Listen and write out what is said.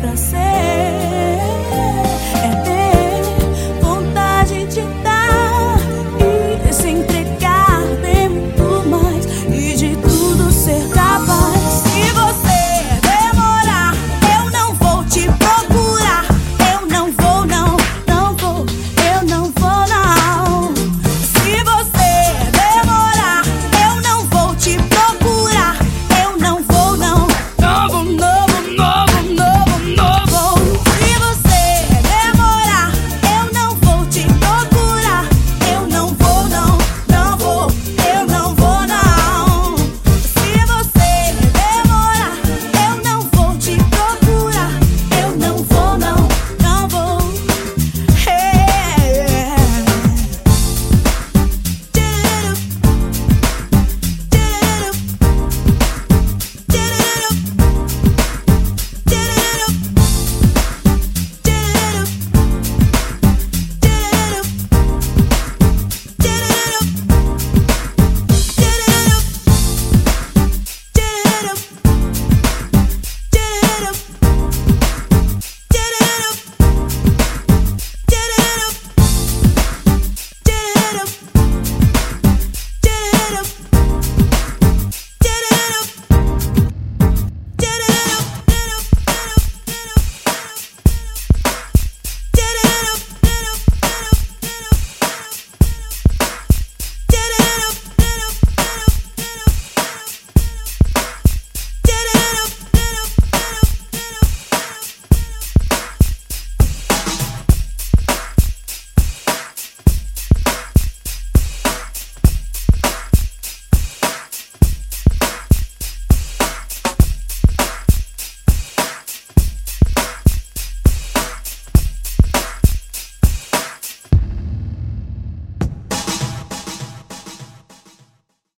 pra ser.